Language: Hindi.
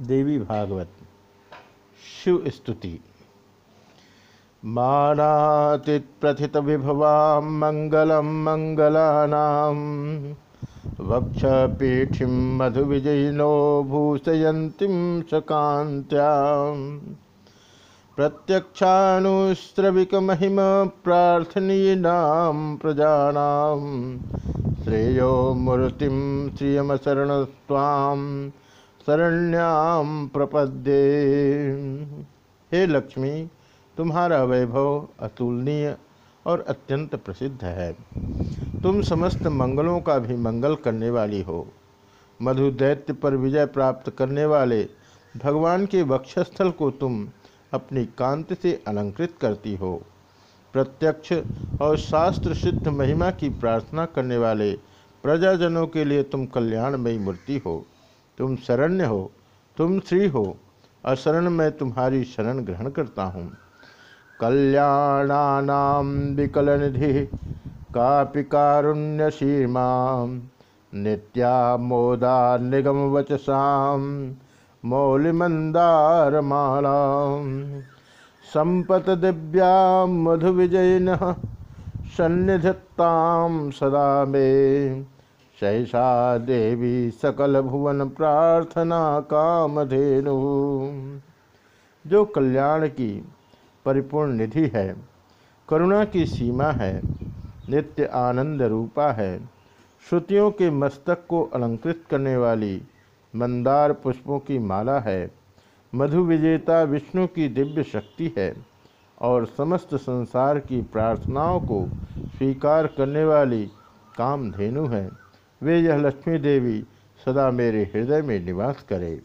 देवी भागवत, शिव स्तुति। मानातीत प्रथित विभवा मंगलम मंगलानाम वक्ष पीठि मधु विजयिनो भूषयंतीम सकांत्याम प्रत्यक्षानुस्रविक महिम प्रार्थनीनाम प्रजानाम श्रेयो मूर्तिम श्रियमशरणस्वाम शरण्याम प्रपद्ये। हे लक्ष्मी, तुम्हारा वैभव अतुलनीय और अत्यंत प्रसिद्ध है। तुम समस्त मंगलों का भी मंगल करने वाली हो। मधु दैत्य पर विजय प्राप्त करने वाले भगवान के वक्षस्थल को तुम अपनी कांति से अलंकृत करती हो। प्रत्यक्ष और शास्त्र सिद्ध महिमा की प्रार्थना करने वाले प्रजाजनों के लिए तुम कल्याणमयी मूर्ति हो। तुम शरण्य हो, तुम श्री हो, अशरण मैं तुम्हारी शरण ग्रहण करता हूँ। कल्याणानाम विकल निधि कारुण्य सीमा नित्या मोदा निगम वचसाम मौलिमंदार माला संपत दिव्या मधु विजयन सन्निधत्ताम सदा में। सहसा देवी सकल भुवन प्रार्थना कामधेनु। जो कल्याण की परिपूर्ण निधि है, करुणा की सीमा है, नित्य आनंद रूपा है, श्रुतियों के मस्तक को अलंकृत करने वाली मंदार पुष्पों की माला है, मधु विजेता विष्णु की दिव्य शक्ति है, और समस्त संसार की प्रार्थनाओं को स्वीकार करने वाली कामधेनु है। वे यह लक्ष्मी देवी सदा मेरे हृदय में निवास करे।